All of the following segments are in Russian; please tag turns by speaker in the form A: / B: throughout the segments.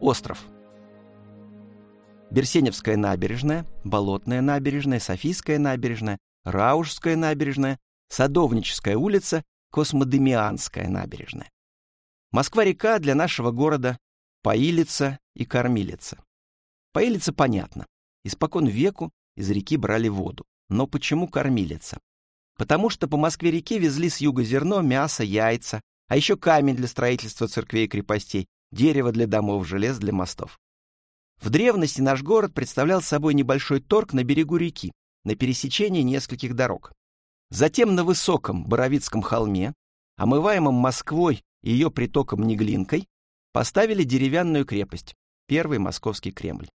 A: Остров. Берсеневская набережная, Болотная набережная, Софийская набережная, Раушская набережная, Садовническая улица, Космодемианская набережная. Москва-река для нашего города поилица и кормилица. Поилица понятно. Испокон веку из реки брали воду. Но почему кормилица? Потому что по Москве-реке везли с юга зерно, мясо, яйца, а еще камень для строительства церквей и крепостей, дерево для домов, желез для мостов. В древности наш город представлял собой небольшой торг на берегу реки, на пересечении нескольких дорог. Затем на высоком Боровицком холме, омываемом Москвой и ее притоком Неглинкой, поставили деревянную крепость, первый московский Кремль.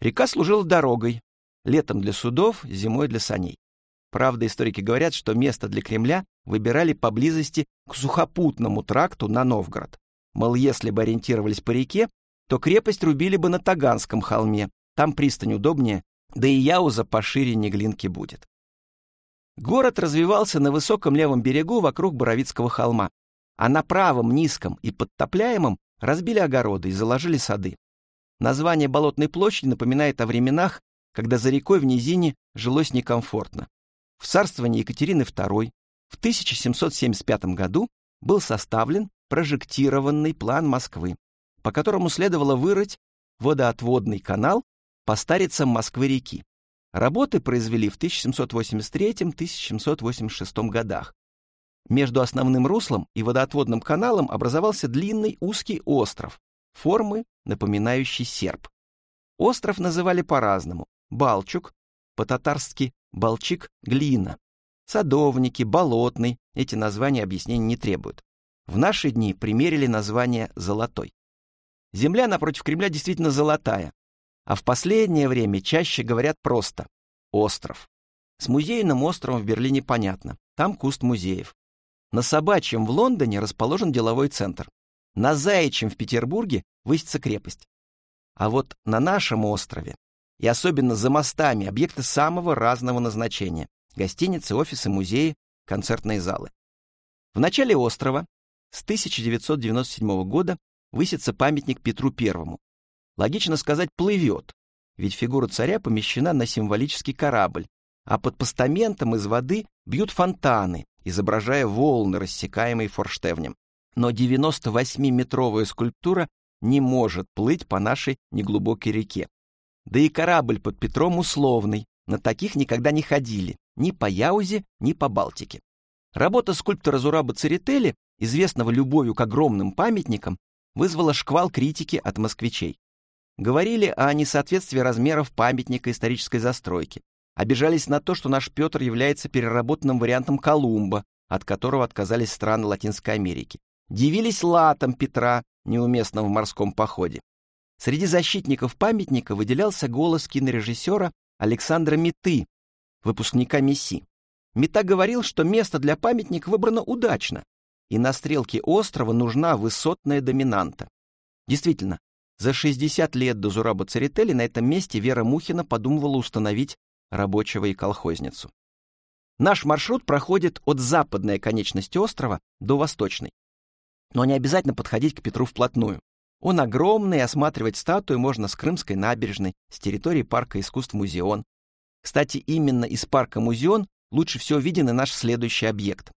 A: Река служила дорогой, летом для судов, зимой для саней. Правда, историки говорят, что место для Кремля выбирали поблизости к сухопутному тракту на Новгород. Мол, если бы ориентировались по реке, то крепость рубили бы на Таганском холме, там пристань удобнее, да и Яуза пошире Неглинки будет. Город развивался на высоком левом берегу вокруг Боровицкого холма, а на правом, низком и подтопляемом разбили огороды и заложили сады. Название Болотной площади напоминает о временах, когда за рекой в низине жилось некомфортно. В царствовании Екатерины II в 1775 году был составлен прожектированный план Москвы, по которому следовало вырыть водоотводный канал по старицам Москвы-реки. Работы произвели в 1783-1786 годах. Между основным руслом и водоотводным каналом образовался длинный узкий остров, формы, напоминающий серп. Остров называли по-разному. Балчук, по-татарски Балчик, Глина. Садовники, Болотный, эти названия объяснений не требуют. В наши дни примерили название «Золотой». Земля напротив Кремля действительно золотая, а в последнее время чаще говорят просто «остров». С музейным островом в Берлине понятно, там куст музеев. На Собачьем в Лондоне расположен деловой центр. На Заячьем в Петербурге высится крепость. А вот на нашем острове и особенно за мостами объекты самого разного назначения – гостиницы, офисы, музеи, концертные залы. В начале острова с 1997 года высится памятник Петру Первому. Логично сказать «плывет», ведь фигура царя помещена на символический корабль, а под постаментом из воды бьют фонтаны, изображая волны, рассекаемые форштевнем. Но 98-метровая скульптура не может плыть по нашей неглубокой реке. Да и корабль под Петром условный, на таких никогда не ходили, ни по Яузе, ни по Балтике. Работа скульптора Зураба Церетели, известного любовью к огромным памятникам, вызвала шквал критики от москвичей. Говорили о несоответствии размеров памятника исторической застройки. Обижались на то, что наш Петр является переработанным вариантом Колумба, от которого отказались страны Латинской Америки. Дивились латам Петра, неуместным в морском походе. Среди защитников памятника выделялся голос кинорежиссера Александра Меты, выпускника МИСИ. Мета говорил, что место для памятника выбрано удачно, и на стрелке острова нужна высотная доминанта. Действительно, за 60 лет до Зураба Церетели на этом месте Вера Мухина подумывала установить рабочего и колхозницу. Наш маршрут проходит от западной оконечности острова до восточной. Но не обязательно подходить к Петру вплотную. Он огромный, осматривать статую можно с Крымской набережной, с территории парка искусств Музеон. Кстати, именно из парка Музеон лучше всего виден и наш следующий объект.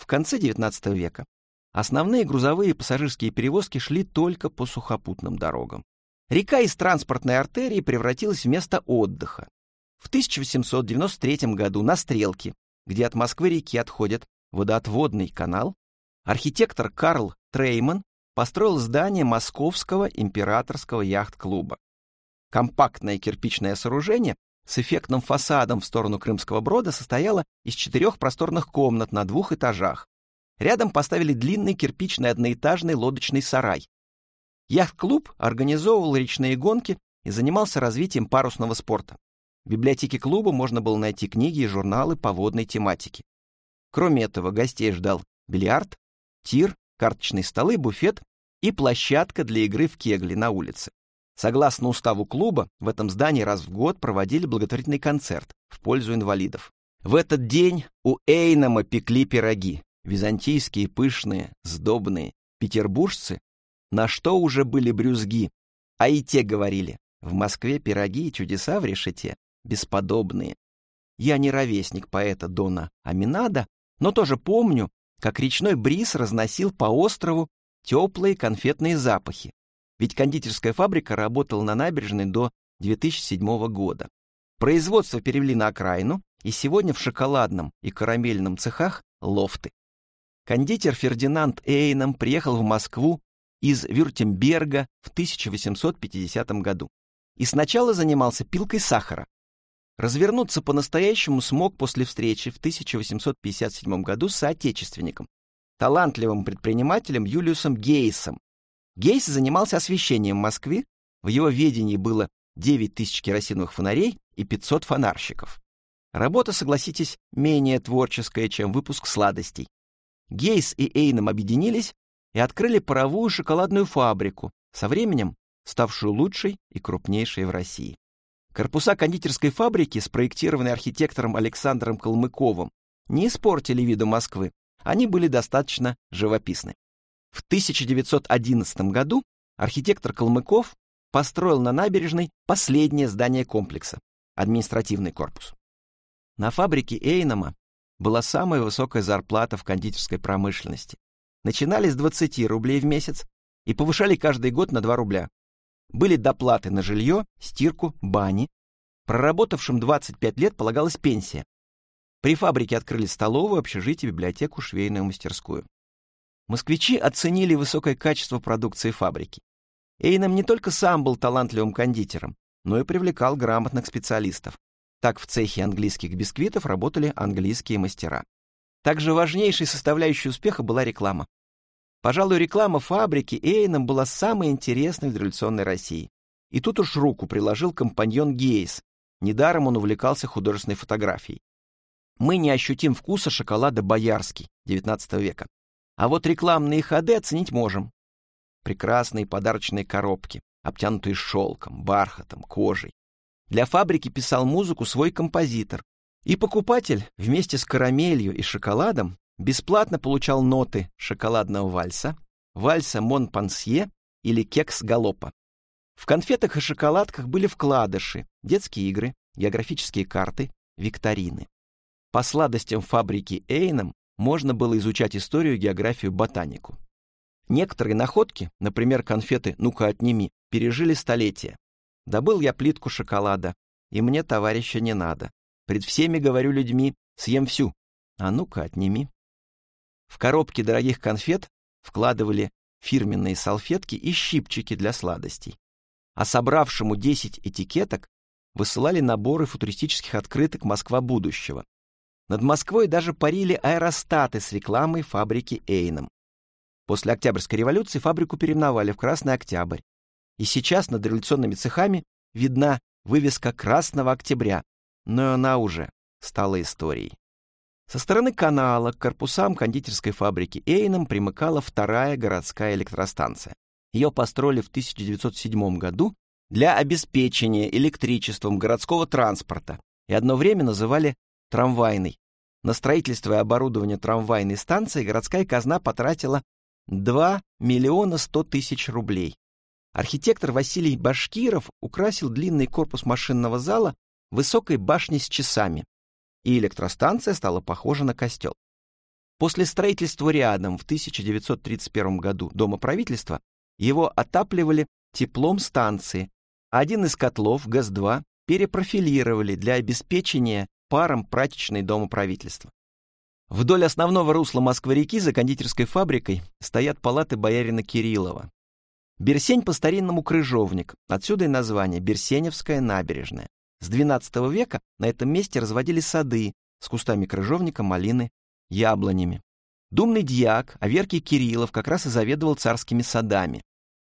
A: В конце XIX века основные грузовые и пассажирские перевозки шли только по сухопутным дорогам. Река из транспортной артерии превратилась в место отдыха. В 1893 году на Стрелке, где от Москвы-реки отходит водоотводный канал, архитектор Карл Трейман построил здание Московского императорского яхт-клуба. Компактное кирпичное сооружение с эффектным фасадом в сторону Крымского брода состояло из четырех просторных комнат на двух этажах. Рядом поставили длинный кирпичный одноэтажный лодочный сарай. Яхт-клуб организовывал речные гонки и занимался развитием парусного спорта. В библиотеке клуба можно было найти книги и журналы по водной тематике. Кроме этого, гостей ждал бильярд, тир, карточные столы, буфет и площадка для игры в кегли на улице. Согласно уставу клуба, в этом здании раз в год проводили благотворительный концерт в пользу инвалидов. В этот день у Эйнама пекли пироги, византийские, пышные, сдобные. Петербуржцы, на что уже были брюзги, А и те говорили, в Москве пироги и чудеса в решете бесподобные. Я не ровесник поэта Дона Аминада, но тоже помню, как речной бриз разносил по острову теплые конфетные запахи. Ведь кондитерская фабрика работала на набережной до 2007 года. Производство перевели на окраину, и сегодня в шоколадном и карамельном цехах лофты. Кондитер Фердинанд Эйном приехал в Москву из Вюртемберга в 1850 году и сначала занимался пилкой сахара. Развернуться по-настоящему смог после встречи в 1857 году с соотечественником, талантливым предпринимателем Юлиусом Гейсом. Гейс занимался освещением Москвы, в его ведении было 9 тысяч керосиновых фонарей и 500 фонарщиков. Работа, согласитесь, менее творческая, чем выпуск сладостей. Гейс и Эйном объединились и открыли паровую шоколадную фабрику, со временем ставшую лучшей и крупнейшей в России. Корпуса кондитерской фабрики, спроектированные архитектором Александром Калмыковым, не испортили виду Москвы, они были достаточно живописны. В 1911 году архитектор Калмыков построил на набережной последнее здание комплекса – административный корпус. На фабрике Эйнома была самая высокая зарплата в кондитерской промышленности. Начинали с 20 рублей в месяц и повышали каждый год на 2 рубля. Были доплаты на жилье, стирку, бани. Проработавшим 25 лет полагалась пенсия. При фабрике открыли столовую, общежитие, библиотеку, швейную мастерскую. Москвичи оценили высокое качество продукции фабрики. Эйном не только сам был талантливым кондитером, но и привлекал грамотных специалистов. Так в цехе английских бисквитов работали английские мастера. Также важнейшей составляющей успеха была реклама. Пожалуй, реклама фабрики Эйном была самой интересной в революционной России. И тут уж руку приложил компаньон Гейс. Недаром он увлекался художественной фотографией. Мы не ощутим вкуса шоколада боярский XIX века. А вот рекламные ходы оценить можем. Прекрасные подарочные коробки, обтянутые шелком, бархатом, кожей. Для фабрики писал музыку свой композитор. И покупатель вместе с карамелью и шоколадом бесплатно получал ноты шоколадного вальса, вальса Монпансье или кекс галопа. В конфетах и шоколадках были вкладыши, детские игры, географические карты, викторины. По сладостям фабрики Эйном можно было изучать историю, географию, ботанику. Некоторые находки, например, конфеты «Ну-ка, отними», пережили столетия. Добыл я плитку шоколада, и мне товарища не надо. Пред всеми говорю людьми, съем всю. А ну-ка, отними. В коробки дорогих конфет вкладывали фирменные салфетки и щипчики для сладостей. А собравшему 10 этикеток высылали наборы футуристических открыток «Москва будущего». Над Москвой даже парили аэростаты с рекламой фабрики Эйном. После Октябрьской революции фабрику переименовали в Красный Октябрь. И сейчас над революционными цехами видна вывеска «Красного Октября», но она уже стала историей. Со стороны канала к корпусам кондитерской фабрики Эйном примыкала вторая городская электростанция. Ее построили в 1907 году для обеспечения электричеством городского транспорта и одно время называли трамвайной. На строительство и оборудование трамвайной станции городская казна потратила 2 миллиона 100 тысяч рублей. Архитектор Василий Башкиров украсил длинный корпус машинного зала высокой башней с часами и электростанция стала похожа на костел. После строительства рядом в 1931 году Дома правительства его отапливали теплом станции, один из котлов, ГАЗ-2, перепрофилировали для обеспечения паром прачечной Дома правительства. Вдоль основного русла Москвы-реки за кондитерской фабрикой стоят палаты боярина Кириллова. Берсень по-старинному крыжовник, отсюда и название Берсеневская набережная. С XII века на этом месте разводили сады с кустами крыжовника, малины, яблонями. Думный дьяк Аверкий Кириллов как раз и заведовал царскими садами.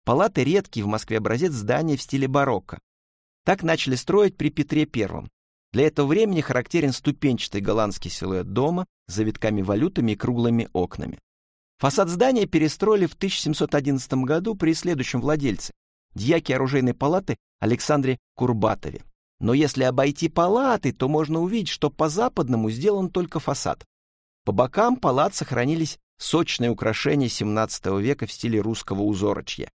A: Палаты редкий в Москве образец здания в стиле барокко. Так начали строить при Петре I. Для этого времени характерен ступенчатый голландский силуэт дома с завитками валютами и круглыми окнами. Фасад здания перестроили в 1711 году при следующем владельце, дьяке оружейной палаты Александре Курбатове. Но если обойти палаты, то можно увидеть, что по западному сделан только фасад. По бокам палат сохранились сочные украшения XVII века в стиле русского узорочья.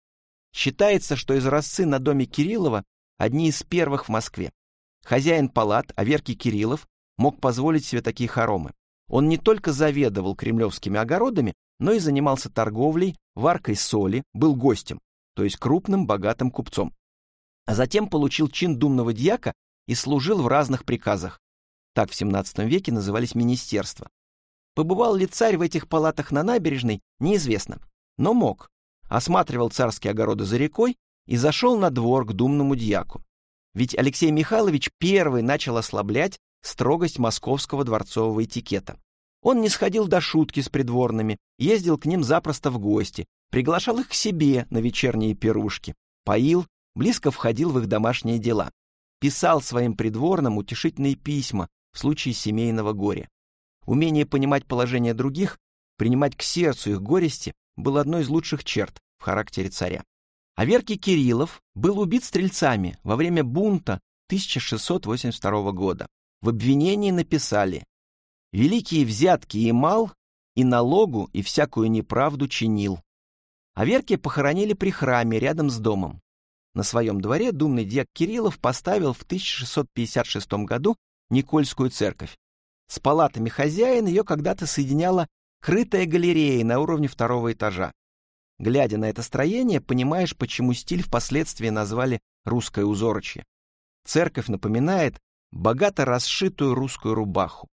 A: Считается, что изразцы на доме Кириллова одни из первых в Москве. Хозяин палат, Аверкий Кириллов, мог позволить себе такие хоромы. Он не только заведовал кремлевскими огородами, но и занимался торговлей, варкой соли, был гостем, то есть крупным богатым купцом. А затем получил чин думного дьяка и служил в разных приказах. Так в XVII веке назывались министерства. Побывал ли царь в этих палатах на набережной, неизвестно, но мог осматривал царские огороды за рекой и зашел на двор к думному дьяку. Ведь Алексей Михайлович первый начал ослаблять строгость московского дворцового этикета. Он не сходил до шутки с придворными, ездил к ним запросто в гости, приглашал их к себе на вечерние пирушки, поил, близко входил в их домашние дела, писал своим придворным утешительные письма в случае семейного горя. Умение понимать положение других, принимать к сердцу их горести был одной из лучших черт в характере царя. Аверкий Кириллов был убит стрельцами во время бунта 1682 года. В обвинении написали «Великие взятки и мал, и налогу, и всякую неправду чинил». Аверкия похоронили при храме рядом с домом. На своем дворе думный дьяк Кириллов поставил в 1656 году Никольскую церковь. С палатами хозяин ее когда-то соединяла крытая галерея на уровне второго этажа. Глядя на это строение, понимаешь, почему стиль впоследствии назвали «русское узорочье». Церковь напоминает богато расшитую русскую рубаху.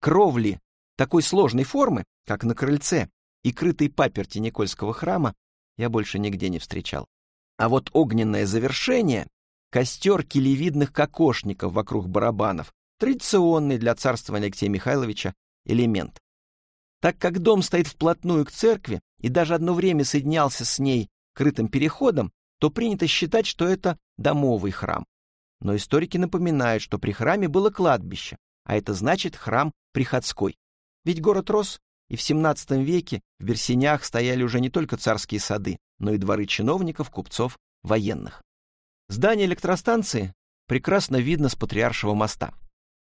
A: Кровли такой сложной формы, как на крыльце, и крытой паперти Никольского храма я больше нигде не встречал. А вот огненное завершение — костер килевидных кокошников вокруг барабанов, традиционный для царства Алексея Михайловича элемент. Так как дом стоит вплотную к церкви и даже одно время соединялся с ней крытым переходом, то принято считать, что это домовый храм. Но историки напоминают, что при храме было кладбище, а это значит храм приходской. Ведь город рос, и в XVII веке в Берсенях стояли уже не только царские сады, но и дворы чиновников, купцов, военных. Здание электростанции прекрасно видно с Патриаршего моста.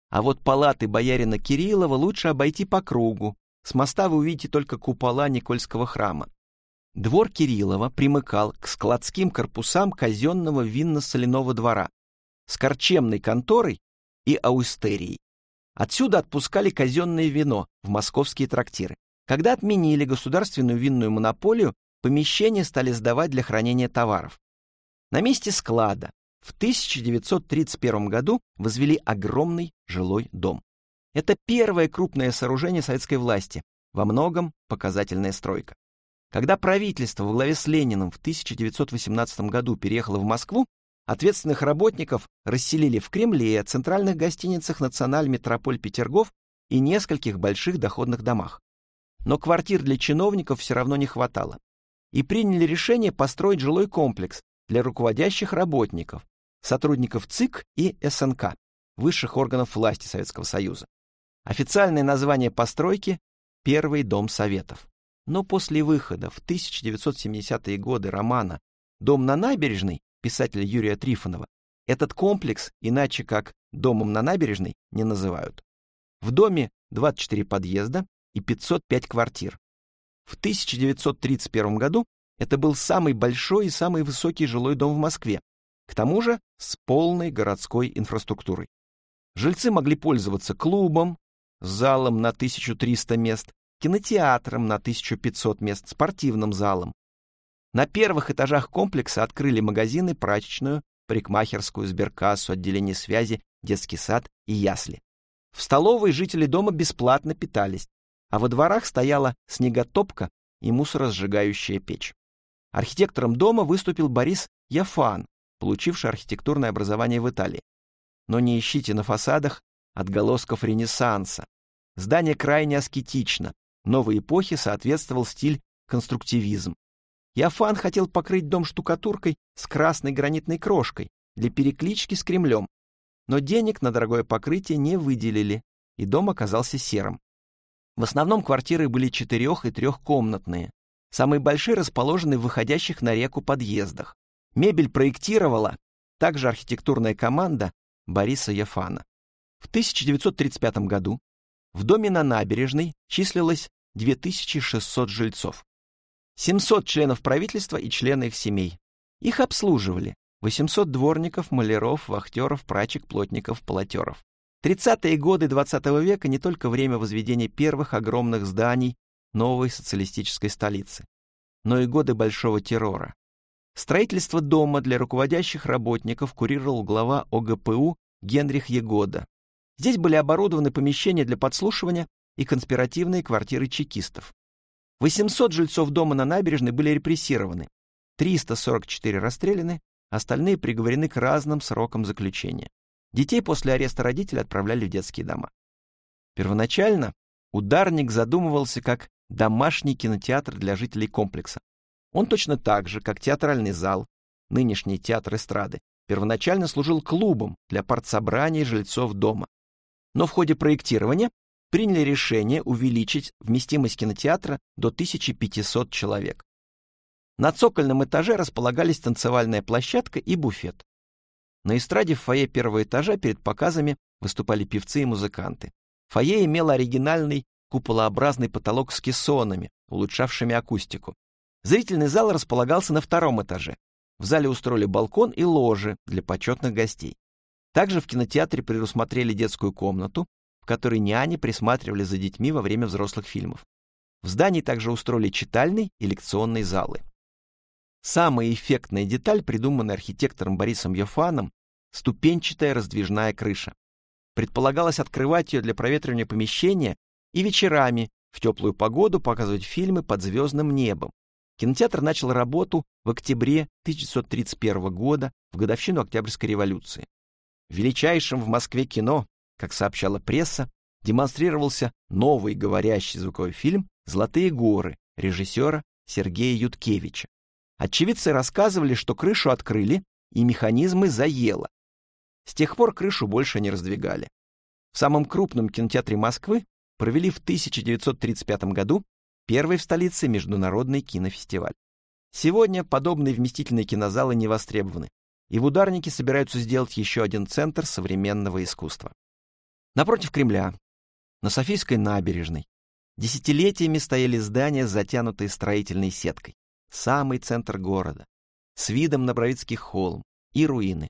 A: А вот палаты боярина Кириллова лучше обойти по кругу, с моста вы увидите только купола Никольского храма. Двор Кириллова примыкал к складским корпусам казенного винно-соляного двора с корчемной конторой и аустерией. Отсюда отпускали казенное вино в московские трактиры. Когда отменили государственную винную монополию, помещения стали сдавать для хранения товаров. На месте склада в 1931 году возвели огромный жилой дом. Это первое крупное сооружение советской власти, во многом показательная стройка. Когда правительство во главе с Лениным в 1918 году переехало в Москву, ответственных работников расселили в Кремле, центральных гостиницах «Националь Метрополь Петергоф» и нескольких больших доходных домах. Но квартир для чиновников все равно не хватало. И приняли решение построить жилой комплекс для руководящих работников, сотрудников ЦИК и СНК, высших органов власти Советского Союза. Официальное название постройки — Первый дом Советов. Но после выхода в 1970-е годы романа «Дом на набережной» писателя Юрия Трифонова этот комплекс, иначе как «домом на набережной», не называют. В доме 24 подъезда и 505 квартир. В 1931 году это был самый большой и самый высокий жилой дом в Москве, к тому же с полной городской инфраструктурой. Жильцы могли пользоваться клубом, залом на 1300 мест, кинотеатром на 1500 мест, спортивным залом. На первых этажах комплекса открыли магазины, прачечную, парикмахерскую, сберкассу, отделение связи, детский сад и ясли. В столовой жители дома бесплатно питались, а во дворах стояла снеготопка и мусоросжигающая печь. Архитектором дома выступил Борис Яфан, получивший архитектурное образование в Италии. Но не ищите на фасадах отголосков Ренессанса. Здание крайне аскетично. Новой эпохе соответствовал стиль конструктивизм. Яфан хотел покрыть дом штукатуркой с красной гранитной крошкой для переклички с Кремлем, но денег на дорогое покрытие не выделили, и дом оказался серым. В основном квартиры были четырех- и трехкомнатные. Самые большие расположены в выходящих на реку подъездах. Мебель проектировала также архитектурная команда Бориса Яфана. В 1935 году в доме на набережной числилось 2600 жильцов. 700 членов правительства и члены их семей. Их обслуживали 800 дворников, маляров, вахтеров, прачек, плотников, полотеров. 30-е годы XX -го века не только время возведения первых огромных зданий новой социалистической столицы, но и годы большого террора. Строительство дома для руководящих работников курировал глава ОГПУ Генрих Егода. Здесь были оборудованы помещения для подслушивания и конспиративные квартиры чекистов. 800 жильцов дома на набережной были репрессированы, 344 расстреляны, остальные приговорены к разным срокам заключения. Детей после ареста родителей отправляли в детские дома. Первоначально ударник задумывался как домашний кинотеатр для жителей комплекса. Он точно так же, как театральный зал, нынешний театр эстрады, первоначально служил клубом для партсобраний жильцов дома. Но в ходе проектирования приняли решение увеличить вместимость кинотеатра до 1500 человек. На цокольном этаже располагались танцевальная площадка и буфет. На эстраде в фойе первого этажа перед показами выступали певцы и музыканты. Фойе имело оригинальный куполообразный потолок с кессонами, улучшавшими акустику. Зрительный зал располагался на втором этаже. В зале устроили балкон и ложи для почетных гостей. Также в кинотеатре предусмотрели детскую комнату, в которой няни присматривали за детьми во время взрослых фильмов. В здании также устроили читальный и лекционные залы. Самая эффектная деталь, придуманная архитектором Борисом Йофаном, ступенчатая раздвижная крыша. Предполагалось открывать ее для проветривания помещения и вечерами в теплую погоду показывать фильмы под звездным небом. Кинотеатр начал работу в октябре 1931 года, в годовщину Октябрьской революции. Величайшем в Москве кино, как сообщала пресса, демонстрировался новый говорящий звуковой фильм «Золотые горы» режиссера Сергея Юткевича. Очевидцы рассказывали, что крышу открыли, и механизмы заело. С тех пор крышу больше не раздвигали. В самом крупном кинотеатре Москвы провели в 1935 году первый в столице международный кинофестиваль. Сегодня подобные вместительные кинозалы не востребованы, и в ударнике собираются сделать еще один центр современного искусства. Напротив Кремля, на Софийской набережной, десятилетиями стояли здания, затянутые строительной сеткой самый центр города, с видом на Бровицкий холм и руины.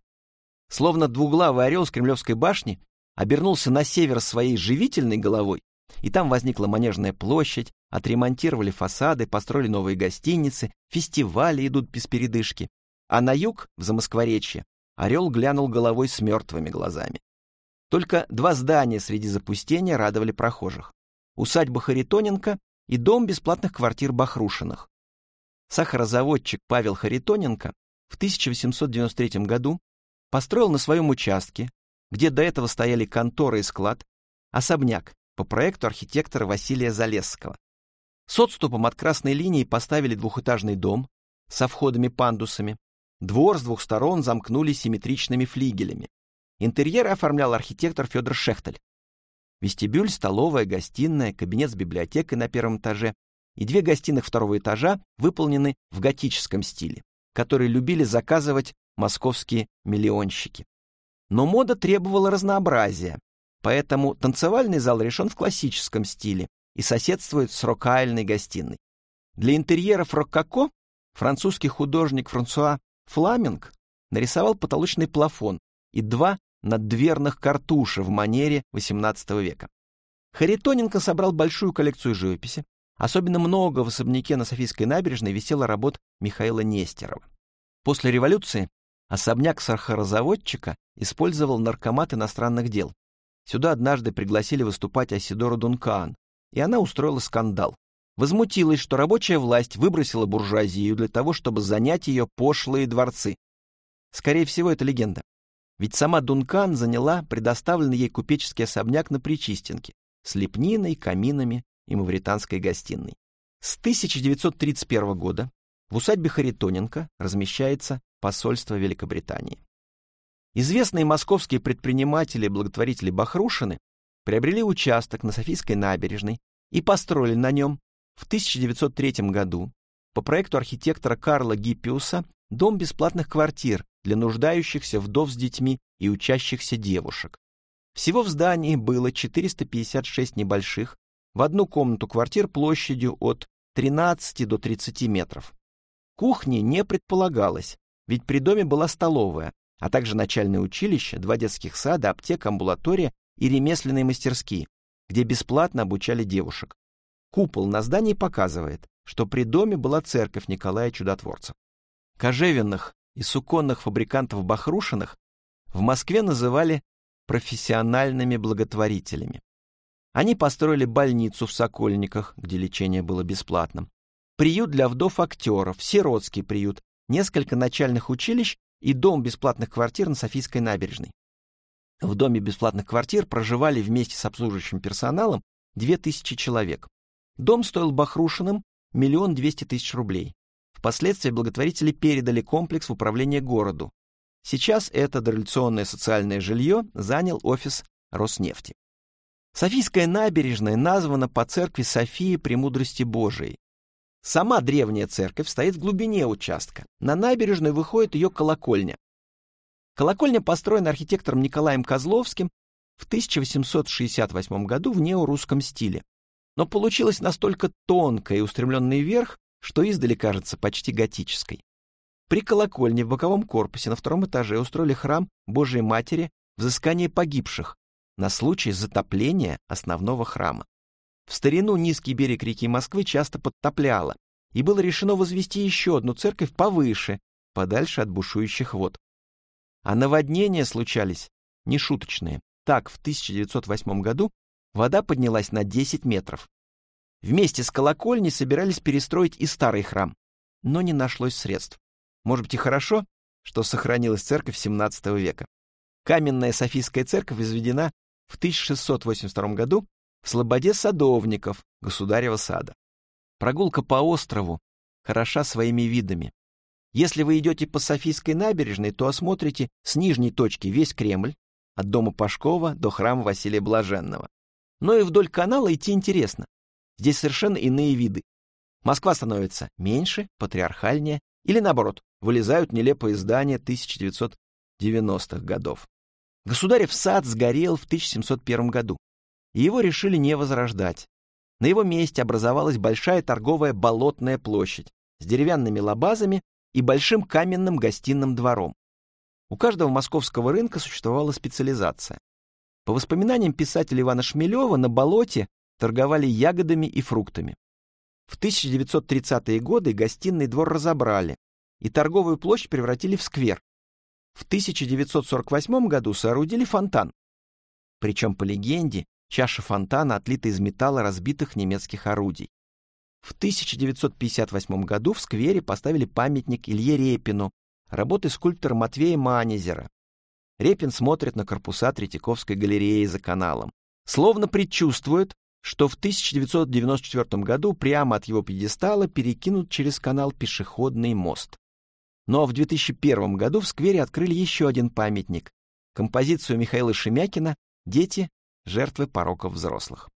A: Словно двуглавый орел с Кремлевской башни обернулся на север своей живительной головой, и там возникла Манежная площадь, отремонтировали фасады, построили новые гостиницы, фестивали идут без передышки. А на юг, в Замоскворечье, орел глянул головой с мертвыми глазами. Только два здания среди запустения радовали прохожих. Усадьба Харитоненко и дом бесплатных квартир Бахрушиных. Сахарозаводчик Павел Харитоненко в 1893 году построил на своем участке, где до этого стояли контора и склад, особняк по проекту архитектора Василия Залесского. С отступом от красной линии поставили двухэтажный дом со входами-пандусами. Двор с двух сторон замкнули симметричными флигелями. Интерьер оформлял архитектор Федор Шехтель. Вестибюль, столовая, гостиная, кабинет с библиотекой на первом этаже и две гостиных второго этажа выполнены в готическом стиле, который любили заказывать московские миллионщики. Но мода требовала разнообразия, поэтому танцевальный зал решен в классическом стиле и соседствует с рокаальной гостиной. Для интерьеров рококо французский художник Франсуа Фламинг нарисовал потолочный плафон и два наддверных картуша в манере XVIII века. Харитоненко собрал большую коллекцию живописи, Особенно много в особняке на Софийской набережной висело работ Михаила Нестерова. После революции особняк сахарозаводчика использовал наркомат иностранных дел. Сюда однажды пригласили выступать Асидору Дункаан, и она устроила скандал. Возмутилась, что рабочая власть выбросила буржуазию для того, чтобы занять ее пошлые дворцы. Скорее всего, это легенда. Ведь сама Дункан заняла предоставленный ей купеческий особняк на Причистенке с лепниной, каминами и мавританской гостиной. С 1931 года в усадьбе Харитоненко размещается посольство Великобритании. Известные московские предприниматели и благотворители Бахрушины приобрели участок на Софийской набережной и построили на нем в 1903 году по проекту архитектора Карла Гиппиуса дом бесплатных квартир для нуждающихся вдов с детьми и учащихся девушек. Всего в здании было 456 небольших в одну комнату квартир площадью от 13 до 30 метров. Кухни не предполагалось, ведь при доме была столовая, а также начальное училище, два детских сада, аптека, амбулатория и ремесленные мастерские, где бесплатно обучали девушек. Купол на здании показывает, что при доме была церковь Николая Чудотворца. Кожевенных и суконных фабрикантов Бахрушиных в Москве называли профессиональными благотворителями. Они построили больницу в Сокольниках, где лечение было бесплатным, приют для вдов актеров, сиротский приют, несколько начальных училищ и дом бесплатных квартир на Софийской набережной. В доме бесплатных квартир проживали вместе с обслуживающим персоналом 2000 человек. Дом стоил Бахрушиным миллион двести тысяч рублей. Впоследствии благотворители передали комплекс в управление городу. Сейчас это дореволюционное социальное жилье занял офис Роснефти. Софийская набережная названа по церкви Софии Премудрости Божией. Сама древняя церковь стоит в глубине участка. На набережную выходит ее колокольня. Колокольня построена архитектором Николаем Козловским в 1868 году в неорусском стиле. Но получилась настолько тонкая и устремленная вверх, что издали кажется почти готической. При колокольне в боковом корпусе на втором этаже устроили храм Божией Матери взыскания погибших на случай затопления основного храма. В старину низкий берег реки Москвы часто подтопляло, и было решено возвести еще одну церковь повыше, подальше от бушующих вод. А наводнения случались нешуточные. Так, в 1908 году вода поднялась на 10 метров. Вместе с колокольней собирались перестроить и старый храм, но не нашлось средств. Может быть и хорошо, что сохранилась церковь XVII века. Каменная Софийская церковь изведена в 1682 году в Слободе Садовников, Государева сада. Прогулка по острову хороша своими видами. Если вы идете по Софийской набережной, то осмотрите с нижней точки весь Кремль, от дома Пашкова до храма Василия Блаженного. Но и вдоль канала идти интересно. Здесь совершенно иные виды. Москва становится меньше, патриархальнее, или наоборот, вылезают нелепые здания 1990-х годов. Государев сад сгорел в 1701 году, и его решили не возрождать. На его месте образовалась большая торговая болотная площадь с деревянными лабазами и большим каменным гостиным двором. У каждого московского рынка существовала специализация. По воспоминаниям писателя Ивана Шмелева, на болоте торговали ягодами и фруктами. В 1930-е годы гостиный двор разобрали, и торговую площадь превратили в сквер. В 1948 году соорудили фонтан. Причем, по легенде, чаша фонтана отлита из металла разбитых немецких орудий. В 1958 году в сквере поставили памятник Илье Репину, работы скульптора Матвея Манезера. Репин смотрит на корпуса Третьяковской галереи за каналом. Словно предчувствует, что в 1994 году прямо от его пьедестала перекинут через канал пешеходный мост. Но в 2001 году в сквере открыли еще один памятник — композицию Михаила Шемякина «Дети — жертвы пороков взрослых».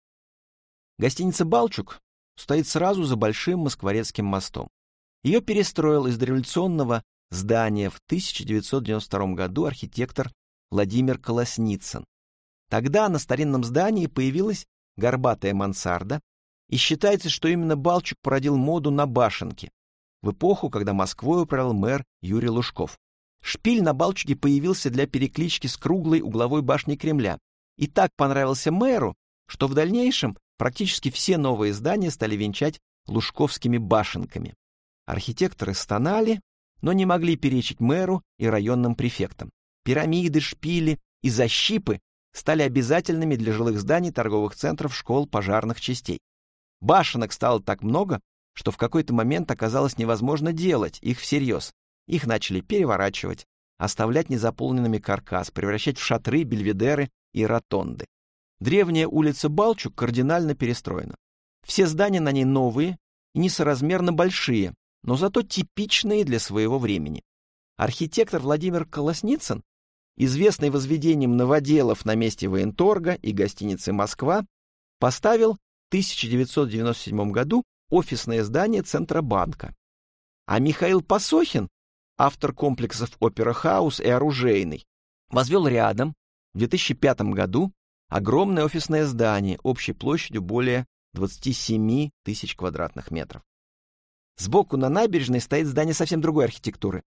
A: Гостиница «Балчук» стоит сразу за Большим Москворецким мостом. Ее перестроил из дореволюционного здания в 1992 году архитектор Владимир Колосницын. Тогда на старинном здании появилась горбатая мансарда, и считается, что именно Балчук породил моду на башенки, в эпоху, когда Москвой управлял мэр Юрий Лужков. Шпиль на Балчуге появился для переклички с круглой угловой башней Кремля и так понравился мэру, что в дальнейшем практически все новые здания стали венчать лужковскими башенками. Архитекторы стонали, но не могли перечить мэру и районным префектам. Пирамиды, шпили и защипы стали обязательными для жилых зданий, торговых центров, школ, пожарных частей. Башенок стало так много, что в какой-то момент оказалось невозможно делать их всерьез. Их начали переворачивать, оставлять незаполненными каркас, превращать в шатры, бельведеры и ротонды. Древняя улица Балчук кардинально перестроена. Все здания на ней новые и несоразмерно большие, но зато типичные для своего времени. Архитектор Владимир Колосницын известный возведением новоделов на месте военторга и гостиницы «Москва», поставил в 1997 году офисное здание Центробанка. А Михаил Посохин, автор комплексов «Опера Хаус» и «Оружейный», возвел рядом в 2005 году огромное офисное здание общей площадью более 27 тысяч квадратных метров. Сбоку на набережной стоит здание совсем другой архитектуры.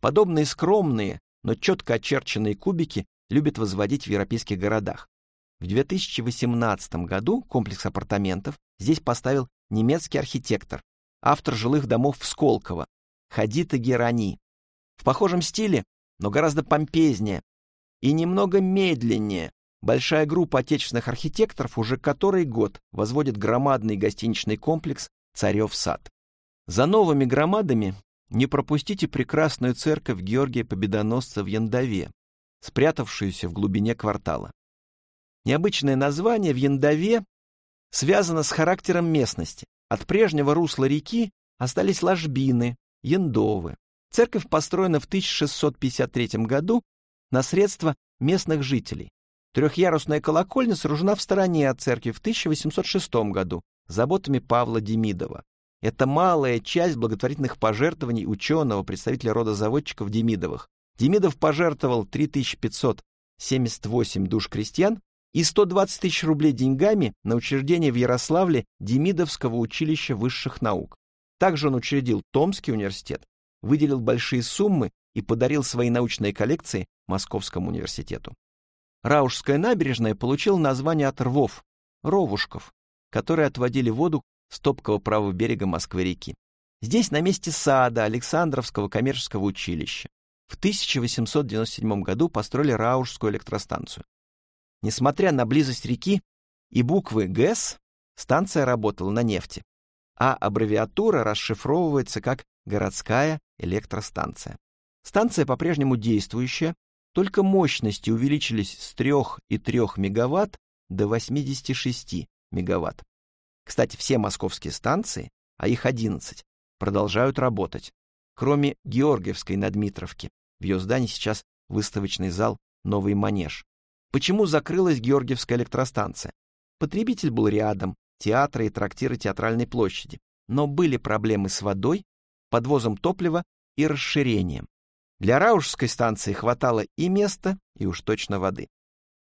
A: Подобные скромные, но четко очерченные кубики любят возводить в европейских городах. В 2018 году комплекс апартаментов здесь поставил немецкий архитектор, автор жилых домов в Сколково, Хадита Герани. В похожем стиле, но гораздо помпезнее и немного медленнее, большая группа отечественных архитекторов уже который год возводит громадный гостиничный комплекс «Царев сад». За новыми громадами не пропустите прекрасную церковь Георгия Победоносца в Яндове, спрятавшуюся в глубине квартала. Необычное название в Яндове связано с характером местности. От прежнего русла реки остались ложбины, яндовы. Церковь построена в 1653 году на средства местных жителей. Трехъярусная колокольня сооружена в стороне от церкви в 1806 году заботами Павла Демидова. Это малая часть благотворительных пожертвований ученого, представителя рода заводчиков Демидовых. Демидов пожертвовал 3578 душ крестьян и 120 тысяч рублей деньгами на учреждение в Ярославле Демидовского училища высших наук. Также он учредил Томский университет, выделил большие суммы и подарил свои научные коллекции Московскому университету. Раушская набережная получила название от рвов, ровушков, которые отводили воду с топкого правого берега Москвы-реки. Здесь на месте сада Александровского коммерческого училища. В 1897 году построили Раушскую электростанцию. Несмотря на близость реки и буквы ГЭС, станция работала на нефти, а аббревиатура расшифровывается как «городская электростанция». Станция по-прежнему действующая, только мощности увеличились с 3,3 мегаватт до 86 мегаватт. Кстати, все московские станции, а их 11, продолжают работать, кроме Георгиевской на Дмитровке. В ее здании сейчас выставочный зал «Новый манеж». Почему закрылась Георгиевская электростанция? Потребитель был рядом, театры и трактиры театральной площади. Но были проблемы с водой, подвозом топлива и расширением. Для Раушской станции хватало и места, и уж точно воды.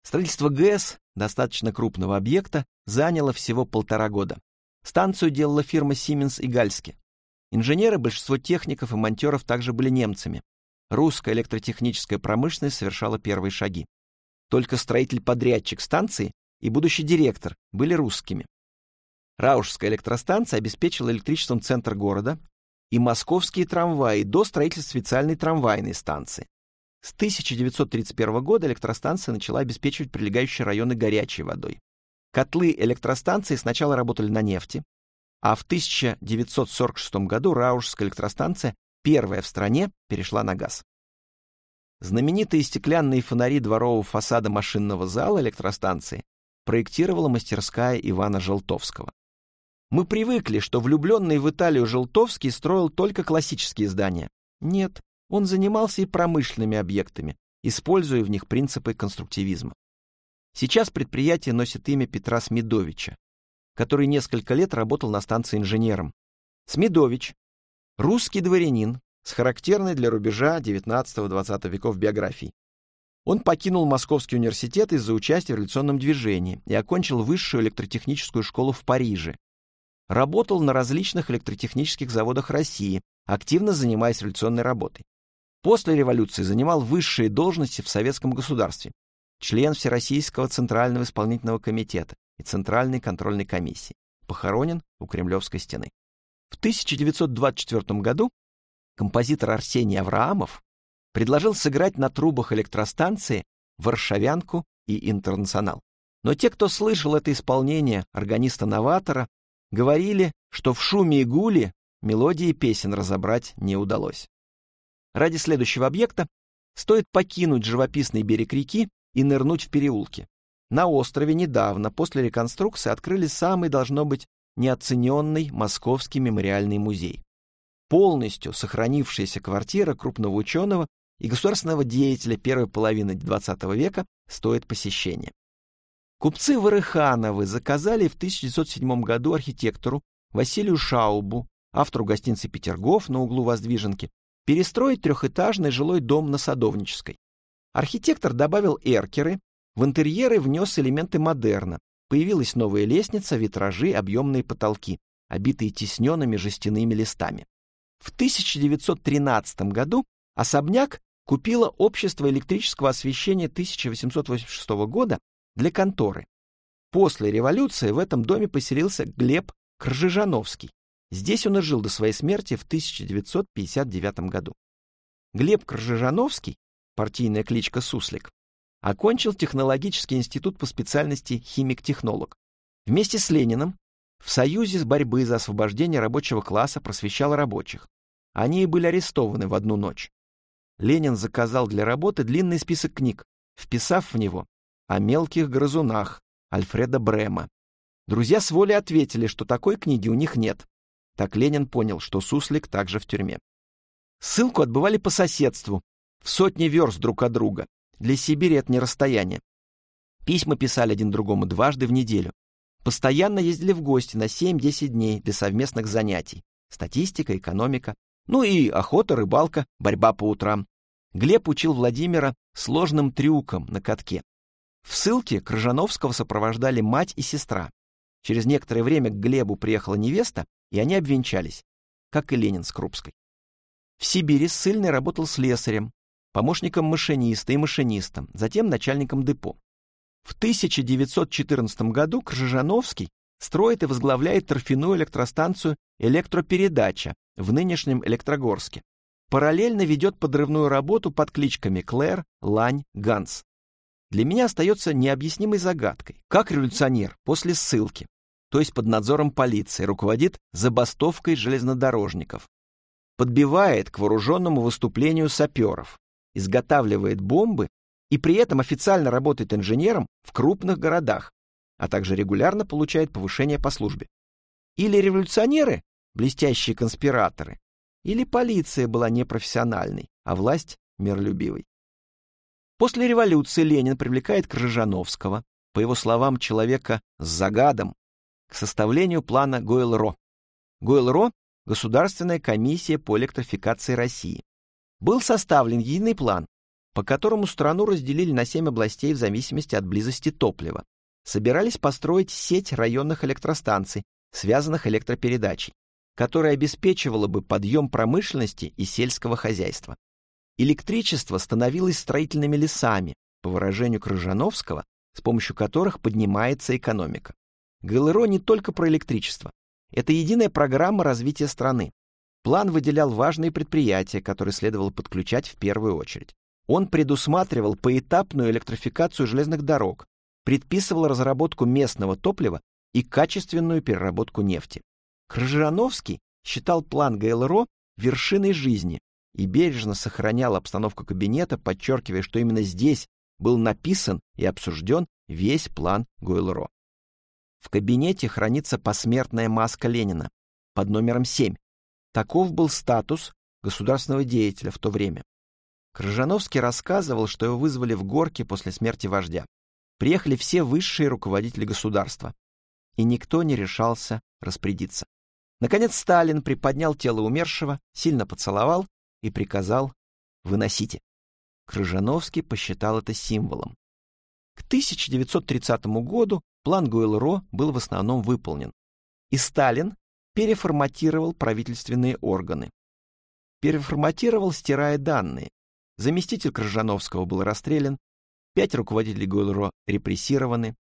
A: Строительство ГЭС, достаточно крупного объекта, заняло всего полтора года. Станцию делала фирма Siemens и Гальски. Инженеры, большинство техников и монтеров также были немцами. Русская электротехническая промышленность совершала первые шаги. Только строитель-подрядчик станции и будущий директор были русскими. Раушская электростанция обеспечила электричеством центр города и московские трамваи до строительства специальной трамвайной станции. С 1931 года электростанция начала обеспечивать прилегающие районы горячей водой. Котлы электростанции сначала работали на нефти, а в 1946 году Раушская электростанция, первая в стране, перешла на газ. Знаменитые стеклянные фонари дворового фасада машинного зала электростанции проектировала мастерская Ивана Желтовского. Мы привыкли, что влюбленный в Италию Желтовский строил только классические здания. Нет, он занимался и промышленными объектами, используя в них принципы конструктивизма. Сейчас предприятие носит имя Петра Смедовича, который несколько лет работал на станции инженером. Смедович — русский дворянин, с характерной для рубежа XIX-XX веков биографией. Он покинул Московский университет из-за участия в революционном движении и окончил высшую электротехническую школу в Париже. Работал на различных электротехнических заводах России, активно занимаясь революционной работой. После революции занимал высшие должности в советском государстве, член Всероссийского Центрального исполнительного комитета и Центральной контрольной комиссии. Похоронен у Кремлевской стены. В 1924 году композитор Арсений Авраамов предложил сыграть на трубах электростанции «Варшавянку» и «Интернационал». Но те, кто слышал это исполнение органиста-новатора, говорили, что в шуме и гуле мелодии песен разобрать не удалось. Ради следующего объекта стоит покинуть живописный берег реки и нырнуть в переулки. На острове недавно, после реконструкции, открыли самый, должно быть, неоцененный Московский мемориальный музей полностью сохранившаяся квартира крупного ученого и государственного деятеля первой половины XX века стоит посещения. Купцы Варыхановы заказали в 1907 году архитектору Василию Шаубу, автору гостиницы «Петергоф» на углу Воздвиженки, перестроить трехэтажный жилой дом на Садовнической. Архитектор добавил эркеры, в интерьеры внес элементы модерна. Появилась новая лестница, витражи, объемные потолки, обитые тисненными жестяными листами. В 1913 году Особняк купило Общество электрического освещения 1886 года для конторы. После революции в этом доме поселился Глеб Кржижановский. Здесь он и жил до своей смерти в 1959 году. Глеб Кржижановский, партийная кличка Суслик, окончил технологический институт по специальности химик-технолог. Вместе с Лениным в Союзе с борьбы за освобождение рабочего класса просвещал рабочих. Они и были арестованы в одну ночь. Ленин заказал для работы длинный список книг, вписав в него о мелких грызунах Альфреда Брема. Друзья с воли ответили, что такой книги у них нет. Так Ленин понял, что Суслик также в тюрьме. Ссылку отбывали по соседству, в сотни верст друг от друга. Для Сибири это не расстояние. Письма писали один другому дважды в неделю. Постоянно ездили в гости на 7-10 дней для совместных занятий. Статистика, экономика. Ну и охота, рыбалка, борьба по утрам. Глеб учил Владимира сложным трюкам на катке. В ссылке Крыжановского сопровождали мать и сестра. Через некоторое время к Глебу приехала невеста, и они обвенчались, как и Ленин с Крупской. В Сибири ссыльный работал слесарем, помощником машиниста и машинистом, затем начальником депо. В 1914 году Крыжановский строит и возглавляет торфяную электростанцию «Электропередача» в нынешнем Электрогорске. Параллельно ведет подрывную работу под кличками Клэр, Лань, Ганс. Для меня остается необъяснимой загадкой, как революционер после ссылки, то есть под надзором полиции, руководит забастовкой железнодорожников, подбивает к вооруженному выступлению саперов, изготавливает бомбы и при этом официально работает инженером в крупных городах, а также регулярно получает повышение по службе. Или революционеры, блестящие конспираторы, или полиция была непрофессиональной, а власть миролюбивой. После революции Ленин привлекает Крыжановского, по его словам, человека с загадом, к составлению плана Гойл-Ро. Гойл-Ро – Государственная комиссия по электрификации России. Был составлен единый план, по которому страну разделили на семь областей в зависимости от близости топлива. Собирались построить сеть районных электростанций, связанных электропередачей, которая обеспечивала бы подъем промышленности и сельского хозяйства. Электричество становилось строительными лесами, по выражению Крыжановского, с помощью которых поднимается экономика. ГЛРО не только про электричество. Это единая программа развития страны. План выделял важные предприятия, которые следовало подключать в первую очередь. Он предусматривал поэтапную электрификацию железных дорог, предписывал разработку местного топлива и качественную переработку нефти. Крыжановский считал план ГЛРО вершиной жизни, и бережно сохранял обстановку кабинета, подчеркивая, что именно здесь был написан и обсужден весь план Гойл-Ро. В кабинете хранится посмертная маска Ленина под номером 7. Таков был статус государственного деятеля в то время. Крыжановский рассказывал, что его вызвали в горки после смерти вождя. Приехали все высшие руководители государства, и никто не решался распорядиться. Наконец Сталин приподнял тело умершего, сильно поцеловал и приказал «выносите». Крыжановский посчитал это символом. К 1930 году план Гуэлро был в основном выполнен, и Сталин переформатировал правительственные органы. Переформатировал, стирая данные. Заместитель Крыжановского был расстрелян, пять руководителей Гуэлро репрессированы.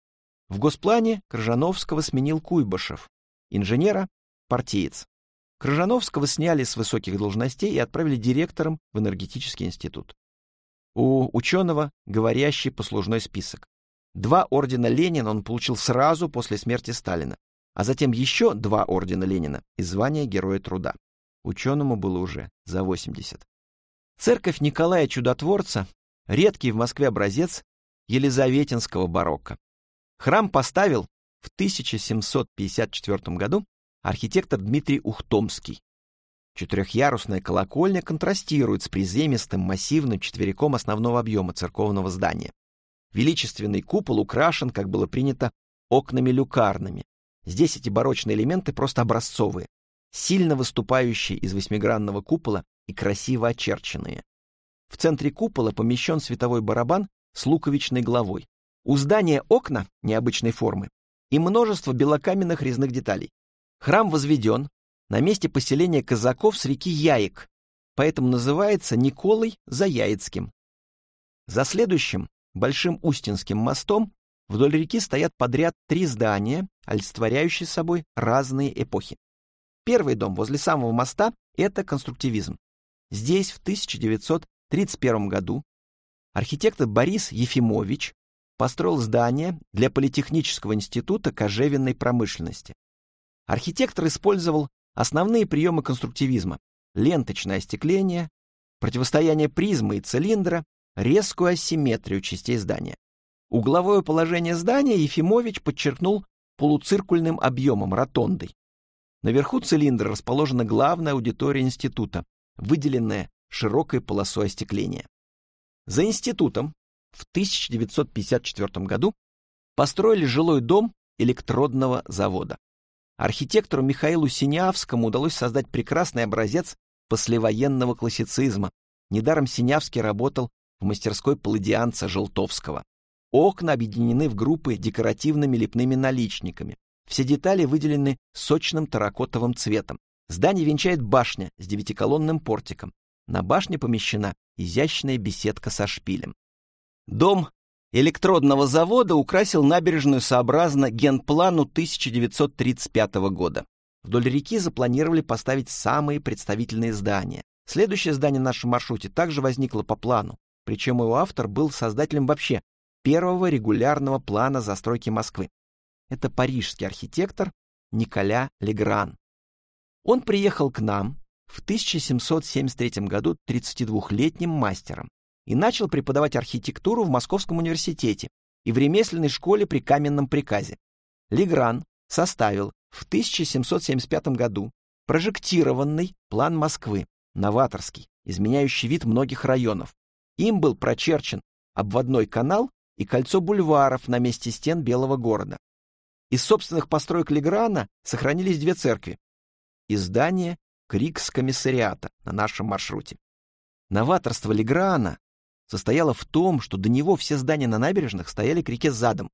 A: В госплане Крыжановского сменил Куйбышев, инженера – партиец. Крыжановского сняли с высоких должностей и отправили директором в энергетический институт. У ученого говорящий послужной список. Два ордена Ленина он получил сразу после смерти Сталина, а затем еще два ордена Ленина и звание Героя Труда. Ученому было уже за 80. Церковь Николая Чудотворца — редкий в Москве образец елизаветинского барокко. Храм поставил в 1754 году архитектор Дмитрий Ухтомский. Четырехъярусная колокольня контрастирует с приземистым массивным четвериком основного объема церковного здания. Величественный купол украшен, как было принято, окнами-люкарными. Здесь эти барочные элементы просто образцовые, сильно выступающие из восьмигранного купола и красиво очерченные. В центре купола помещен световой барабан с луковичной главой. У здания окна необычной формы и множество белокаменных резных деталей. Храм возведен на месте поселения казаков с реки Яик, поэтому называется Николой Заяицким. За следующим, Большим Устинским мостом, вдоль реки стоят подряд три здания, олицетворяющие собой разные эпохи. Первый дом возле самого моста — это конструктивизм. Здесь в 1931 году архитектор Борис Ефимович построил здание для Политехнического института кожевенной промышленности. Архитектор использовал основные приемы конструктивизма — ленточное остекление, противостояние призмы и цилиндра, резкую асимметрию частей здания. Угловое положение здания Ефимович подчеркнул полуциркульным объемом, ротондой. Наверху цилиндра расположена главная аудитория института, выделенная широкой полосой остекления. За институтом в 1954 году построили жилой дом электродного завода. Архитектору Михаилу Синявскому удалось создать прекрасный образец послевоенного классицизма. Недаром Синявский работал в мастерской палладианца Желтовского. Окна объединены в группы декоративными лепными наличниками. Все детали выделены сочным терракотовым цветом. Здание венчает башня с девятиколонным портиком. На башне помещена изящная беседка со шпилем. Дом электродного завода украсил набережную сообразно генплану 1935 года. Вдоль реки запланировали поставить самые представительные здания. Следующее здание на нашем маршруте также возникло по плану, причем его автор был создателем вообще первого регулярного плана застройки Москвы. Это парижский архитектор Николя Легран. Он приехал к нам в 1773 году 32-летним мастером и начал преподавать архитектуру в Московском университете и в ремесленной школе при каменном приказе. Легран составил в 1775 году прожектированный план Москвы, новаторский, изменяющий вид многих районов. Им был прочерчен обводной канал и кольцо бульваров на месте стен Белого города. Из собственных построек Леграна сохранились две церкви и здание Крикс-комиссариата на нашем маршруте. Новаторство Леграна состояло в том, что до него все здания на набережных стояли к реке задом.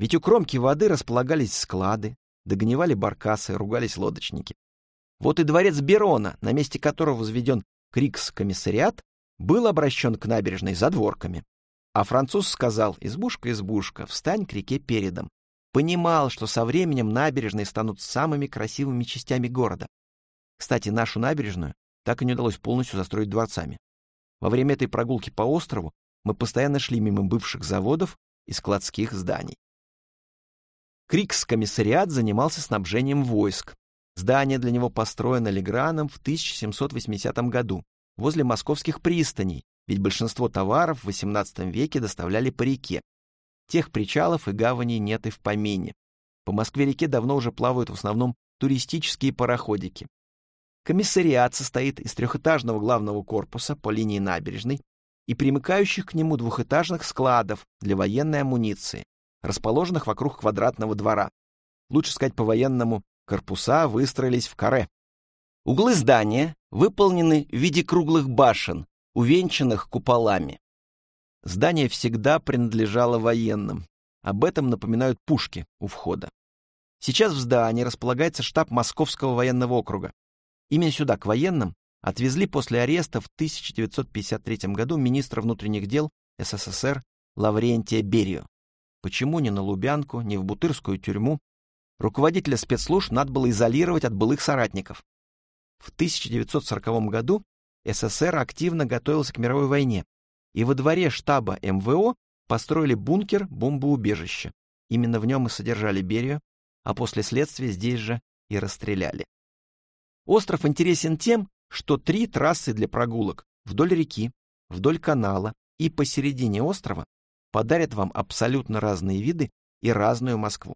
A: Ведь у кромки воды располагались склады, догнивали баркасы, ругались лодочники. Вот и дворец Берона, на месте которого возведен Крикс-комиссариат, был обращен к набережной задворками. А француз сказал «Избушка, избушка, встань к реке передом». Понимал, что со временем набережные станут самыми красивыми частями города. Кстати, нашу набережную так и не удалось полностью застроить дворцами. Во время этой прогулки по острову мы постоянно шли мимо бывших заводов и складских зданий. Крикс-комиссариат занимался снабжением войск. Здание для него построено Леграном в 1780 году возле московских пристаней, ведь большинство товаров в XVIII веке доставляли по реке. Тех причалов и гаваней нет и в помине. По Москве-реке давно уже плавают в основном туристические пароходики. Комиссариат состоит из трехэтажного главного корпуса по линии набережной и примыкающих к нему двухэтажных складов для военной амуниции, расположенных вокруг квадратного двора. Лучше сказать по-военному, корпуса выстроились в каре. Углы здания выполнены в виде круглых башен, увенчанных куполами. Здание всегда принадлежало военным. Об этом напоминают пушки у входа. Сейчас в здании располагается штаб Московского военного округа. Именно сюда, к военным, отвезли после ареста в 1953 году министра внутренних дел СССР Лаврентия Берию. Почему не на Лубянку, не в Бутырскую тюрьму? Руководителя спецслужб надо было изолировать от былых соратников. В 1940 году СССР активно готовился к мировой войне, и во дворе штаба МВО построили бункер бомбоубежище. Именно в нем и содержали Берию, а после следствия здесь же и расстреляли. Остров интересен тем, что три трассы для прогулок вдоль реки, вдоль канала и посередине острова подарят вам абсолютно разные виды и разную Москву.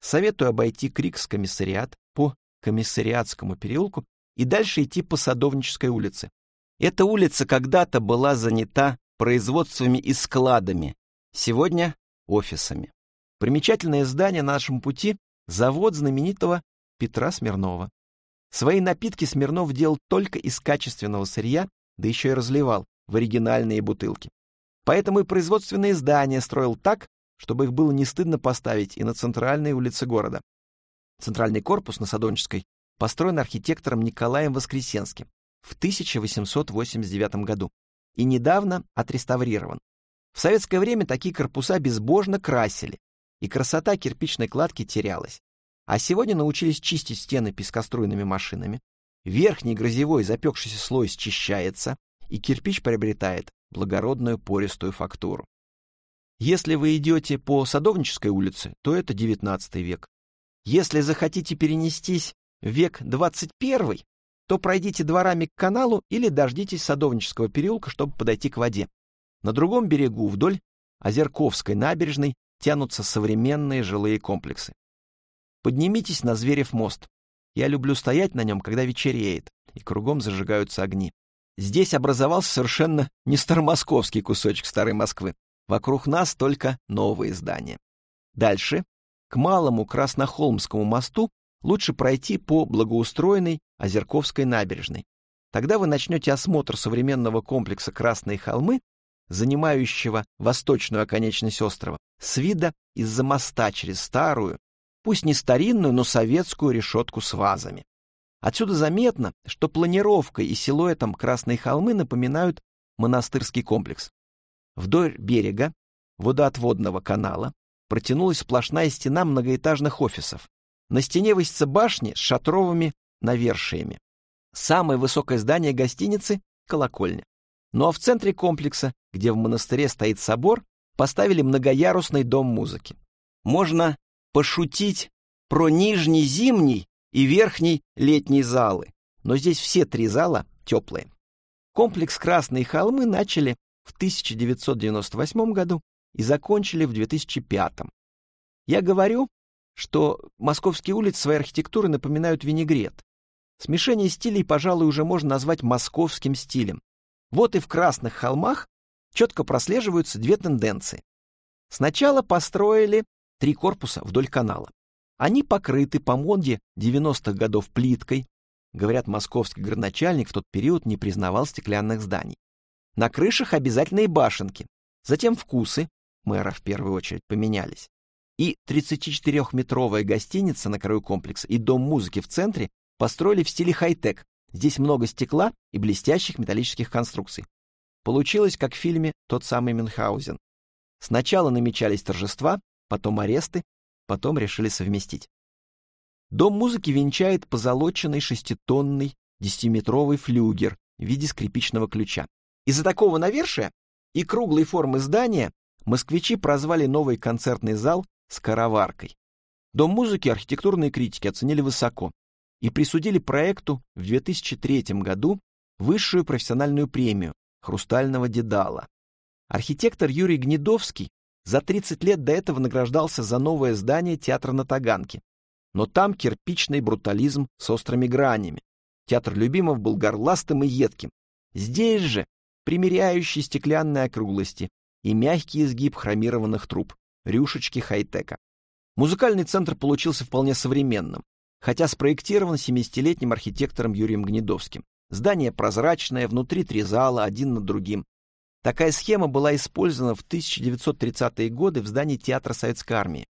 A: Советую обойти Крикс-комиссариат по Комиссариатскому переулку и дальше идти по Садовнической улице. Эта улица когда-то была занята производствами и складами, сегодня — офисами. Примечательное здание на нашем пути — завод знаменитого Петра Смирнова. Свои напитки Смирнов делал только из качественного сырья, да еще и разливал в оригинальные бутылки. Поэтому и производственные здания строил так, чтобы их было не стыдно поставить и на центральной улице города. Центральный корпус на Садонческой построен архитектором Николаем Воскресенским. в 1889 году и недавно отреставрирован. В советское время такие корпуса безбожно красили, и красота кирпичной кладки терялась. А сегодня научились чистить стены пескоструйными машинами, верхний грозевой запекшийся слой счищается, и кирпич приобретает благородную пористую фактуру. Если вы идете по Садовнической улице, то это XIX век. Если захотите перенестись век XXI, то пройдите дворами к каналу или дождитесь Садовнического переулка, чтобы подойти к воде. На другом берегу, вдоль Озерковской набережной, тянутся современные жилые комплексы. Поднимитесь на Зверев мост. Я люблю стоять на нем, когда вечереет, и кругом зажигаются огни. Здесь образовался совершенно не старомосковский кусочек старой Москвы. Вокруг нас только новые здания. Дальше, к малому Краснохолмскому мосту, лучше пройти по благоустроенной Озерковской набережной. Тогда вы начнете осмотр современного комплекса Красные холмы, занимающего восточную оконечность острова, с вида из-за моста через старую, пусть не старинную, но советскую решетку с вазами. Отсюда заметно, что планировкой и силуэтом Красные холмы напоминают монастырский комплекс. Вдоль берега водоотводного канала протянулась сплошная стена многоэтажных офисов. На стене высится башни с шатровыми навершиями. Самое высокое здание гостиницы — колокольня. Ну а в центре комплекса, где в монастыре стоит собор, поставили многоярусный дом музыки. Можно пошутить про нижний зимний и верхний летний залы, но здесь все три зала теплые. Комплекс «Красные холмы» начали в 1998 году и закончили в 2005. Я говорю, что московские улицы своей архитектурой напоминают винегрет. Смешение стилей, пожалуй, уже можно назвать московским стилем. Вот и в Красных холмах четко прослеживаются две тенденции. Сначала построили три корпуса вдоль канала. Они покрыты по моде 90-х годов плиткой. Говорят, московский градоначальник в тот период не признавал стеклянных зданий. На крышах обязательные башенки. Затем вкусы, мэра в первую очередь, поменялись. И 34-метровая гостиница на краю комплекса и дом музыки в центре построили в стиле хай-тек. Здесь много стекла и блестящих металлических конструкций. Получилось, как в фильме «Тот самый Мюнхгаузен». Сначала намечались торжества, потом аресты, потом решили совместить. Дом музыки венчает позолоченный шеститонный десятиметровый флюгер в виде скрипичного ключа. Из-за такого навершия и круглой формы здания москвичи прозвали новый концертный зал скороваркой. Дом музыки архитектурные критики оценили высоко и присудили проекту в 2003 году высшую профессиональную премию «Хрустального дедала». Архитектор Юрий Гнедовский за 30 лет до этого награждался за новое здание театра на Таганке. Но там кирпичный брутализм с острыми гранями. Театр Любимов был горластым и едким. Здесь же примеряющие стеклянные округлости и мягкий изгиб хромированных труб, рюшечки хай-тека. Музыкальный центр получился вполне современным, хотя спроектирован 70-летним архитектором Юрием Гнедовским. Здание прозрачное, внутри три зала, один над другим. Такая схема была использована в 1930-е годы в здании Театра Советской Армии.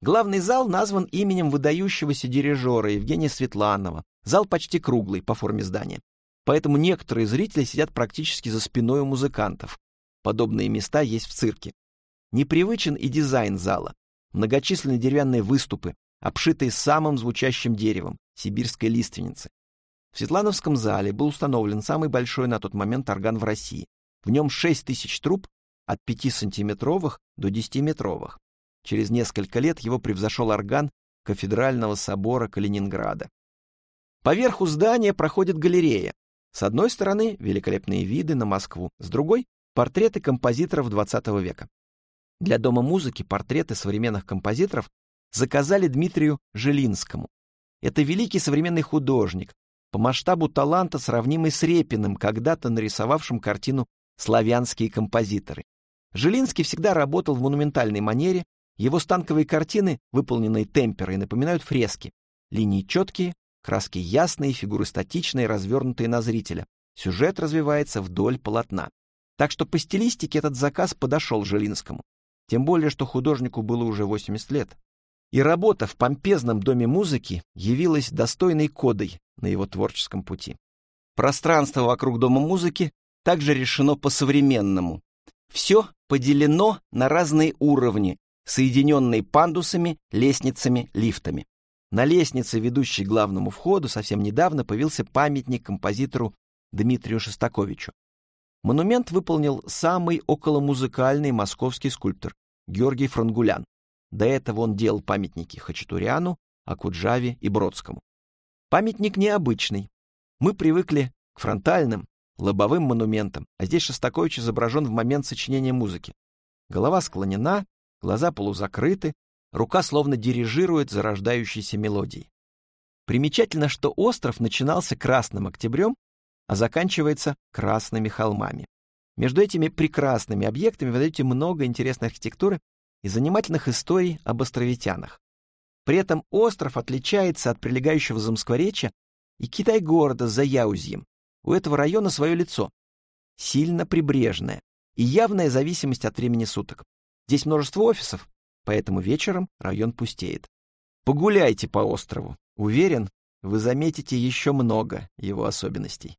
A: Главный зал назван именем выдающегося дирижера Евгения Светланова. Зал почти круглый по форме здания. Поэтому некоторые зрители сидят практически за спиной у музыкантов. Подобные места есть в цирке. Непривычен и дизайн зала. Многочисленные деревянные выступы, обшитые самым звучащим деревом — сибирской лиственницы. В Светлановском зале был установлен самый большой на тот момент орган в России. В нем 6 тысяч труб от 5-сантиметровых до 10-метровых. Через несколько лет его превзошел орган кафедрального собора Калининграда. По верху здания проходит галерея. С одной стороны великолепные виды на Москву, с другой — портреты композиторов XX века. Для Дома музыки портреты современных композиторов заказали Дмитрию Жилинскому. Это великий современный художник, по масштабу таланта сравнимый с Репиным, когда-то нарисовавшим картину славянские композиторы. Жилинский всегда работал в монументальной манере, его станковые картины, выполненные темперой, напоминают фрески. Линии четкие, краски ясные, фигуры статичные, развернутые на зрителя. Сюжет развивается вдоль полотна. Так что по стилистике этот заказ подошел Жилинскому. Тем более, что художнику было уже 80 лет. И работа в помпезном доме музыки явилась достойной кодой на его творческом пути. Пространство вокруг Дома музыки также решено по-современному. Все поделено на разные уровни, соединенные пандусами, лестницами, лифтами. На лестнице, ведущей к главному входу, совсем недавно появился памятник композитору Дмитрию Шостаковичу. Монумент выполнил самый околомузыкальный московский скульптор Георгий Франгулян. До этого он делал памятники Хачатуряну, Акуджаве и Бродскому. Памятник необычный. Мы привыкли к фронтальным, лобовым монументам, а здесь Шостакович изображен в момент сочинения музыки. Голова склонена, глаза полузакрыты, рука словно дирижирует зарождающейся мелодией. Примечательно, что остров начинался Красным Октябрем, а заканчивается Красными холмами. Между этими прекрасными объектами вы найдете много интересной архитектуры и занимательных историй об островитянах. При этом остров отличается от прилегающего Замскворечья и Китай-города с Заяузьем. У этого района свое лицо, сильно прибрежное и явная зависимость от времени суток. Здесь множество офисов, поэтому вечером район пустеет. Погуляйте по острову. Уверен, вы заметите еще много его особенностей.